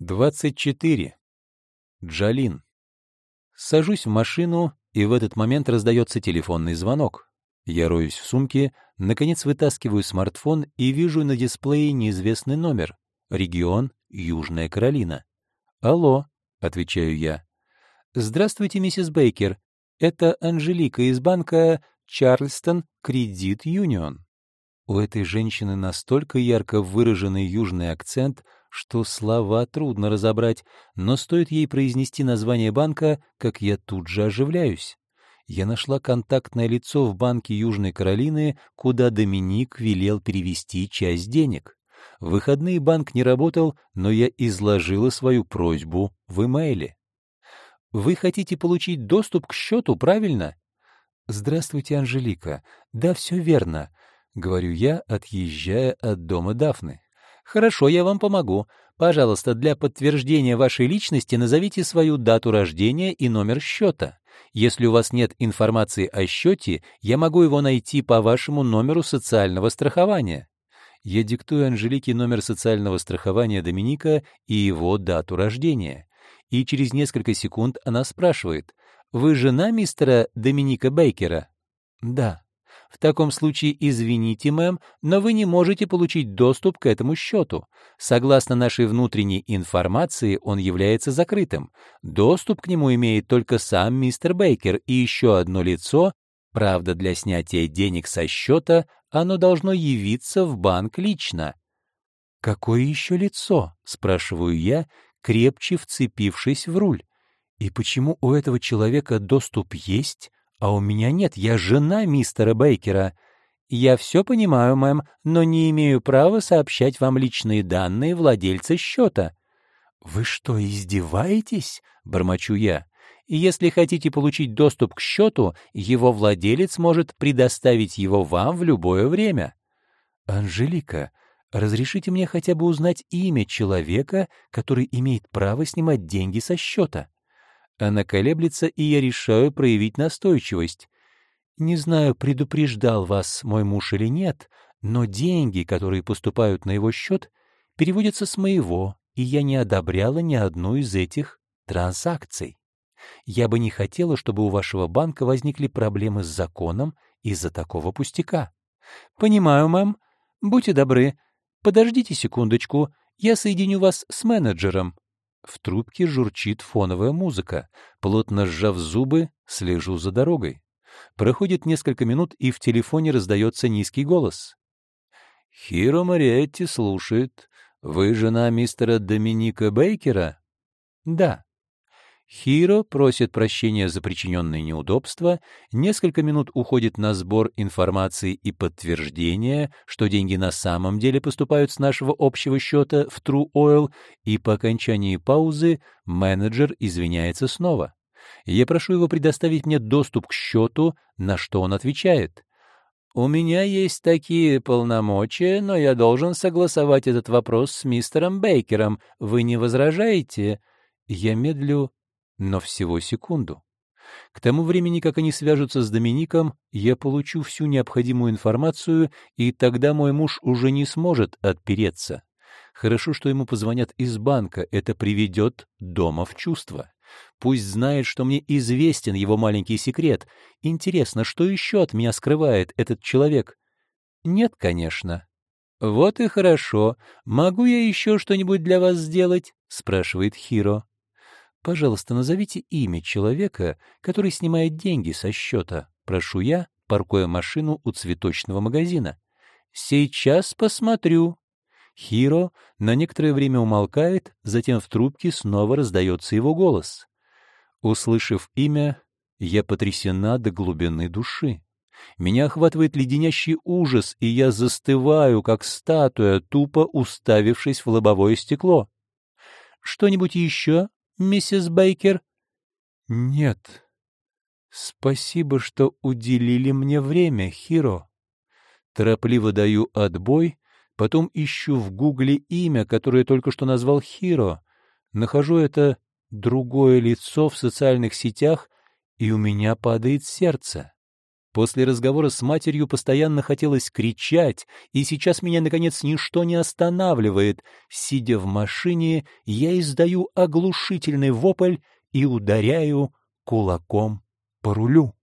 24. Джалин. Сажусь в машину, и в этот момент раздается телефонный звонок. Я роюсь в сумке, наконец вытаскиваю смартфон и вижу на дисплее неизвестный номер. Регион Южная Каролина. «Алло», — отвечаю я. «Здравствуйте, миссис Бейкер. Это Анжелика из банка Чарльстон Кредит Юнион». У этой женщины настолько ярко выраженный южный акцент, что слова трудно разобрать, но стоит ей произнести название банка, как я тут же оживляюсь. Я нашла контактное лицо в банке Южной Каролины, куда Доминик велел перевести часть денег. В выходные банк не работал, но я изложила свою просьбу в имейле. «Вы хотите получить доступ к счету, правильно?» «Здравствуйте, Анжелика. Да, все верно. — говорю я, отъезжая от дома Дафны. «Хорошо, я вам помогу. Пожалуйста, для подтверждения вашей личности назовите свою дату рождения и номер счета. Если у вас нет информации о счете, я могу его найти по вашему номеру социального страхования». Я диктую Анжелике номер социального страхования Доминика и его дату рождения. И через несколько секунд она спрашивает, «Вы жена мистера Доминика Бейкера?» «Да». В таком случае, извините, мэм, но вы не можете получить доступ к этому счету. Согласно нашей внутренней информации, он является закрытым. Доступ к нему имеет только сам мистер Бейкер и еще одно лицо. Правда, для снятия денег со счета оно должно явиться в банк лично. «Какое еще лицо?» — спрашиваю я, крепче вцепившись в руль. «И почему у этого человека доступ есть, «А у меня нет, я жена мистера Бейкера. Я все понимаю, мэм, но не имею права сообщать вам личные данные владельца счета». «Вы что, издеваетесь?» — бормочу я. «Если хотите получить доступ к счету, его владелец может предоставить его вам в любое время». «Анжелика, разрешите мне хотя бы узнать имя человека, который имеет право снимать деньги со счета?» Она колеблется, и я решаю проявить настойчивость. Не знаю, предупреждал вас мой муж или нет, но деньги, которые поступают на его счет, переводятся с моего, и я не одобряла ни одну из этих транзакций. Я бы не хотела, чтобы у вашего банка возникли проблемы с законом из-за такого пустяка. Понимаю, мэм. Будьте добры. Подождите секундочку, я соединю вас с менеджером. В трубке журчит фоновая музыка. Плотно сжав зубы, слежу за дорогой. Проходит несколько минут, и в телефоне раздается низкий голос. «Хиро Мариетти слушает. Вы жена мистера Доминика Бейкера?» «Да». Хиро просит прощения за причиненные неудобства, несколько минут уходит на сбор информации и подтверждение, что деньги на самом деле поступают с нашего общего счета в True Oil, и по окончании паузы менеджер извиняется снова. Я прошу его предоставить мне доступ к счету, на что он отвечает. «У меня есть такие полномочия, но я должен согласовать этот вопрос с мистером Бейкером. Вы не возражаете?» Я медлю, но всего секунду. К тому времени, как они свяжутся с Домиником, я получу всю необходимую информацию, и тогда мой муж уже не сможет отпереться. Хорошо, что ему позвонят из банка, это приведет дома в чувство. Пусть знает, что мне известен его маленький секрет. Интересно, что еще от меня скрывает этот человек? Нет, конечно. «Вот и хорошо. Могу я еще что-нибудь для вас сделать?» — спрашивает Хиро. Пожалуйста, назовите имя человека, который снимает деньги со счета. Прошу я, паркуя машину у цветочного магазина. Сейчас посмотрю. Хиро на некоторое время умолкает, затем в трубке снова раздается его голос. Услышав имя, я потрясена до глубины души. Меня охватывает леденящий ужас, и я застываю, как статуя, тупо уставившись в лобовое стекло. «Что-нибудь еще?» Миссис Бейкер? — Нет. Спасибо, что уделили мне время, Хиро. Торопливо даю отбой, потом ищу в гугле имя, которое только что назвал Хиро. Нахожу это другое лицо в социальных сетях, и у меня падает сердце. После разговора с матерью постоянно хотелось кричать, и сейчас меня, наконец, ничто не останавливает. Сидя в машине, я издаю оглушительный вопль и ударяю кулаком по рулю.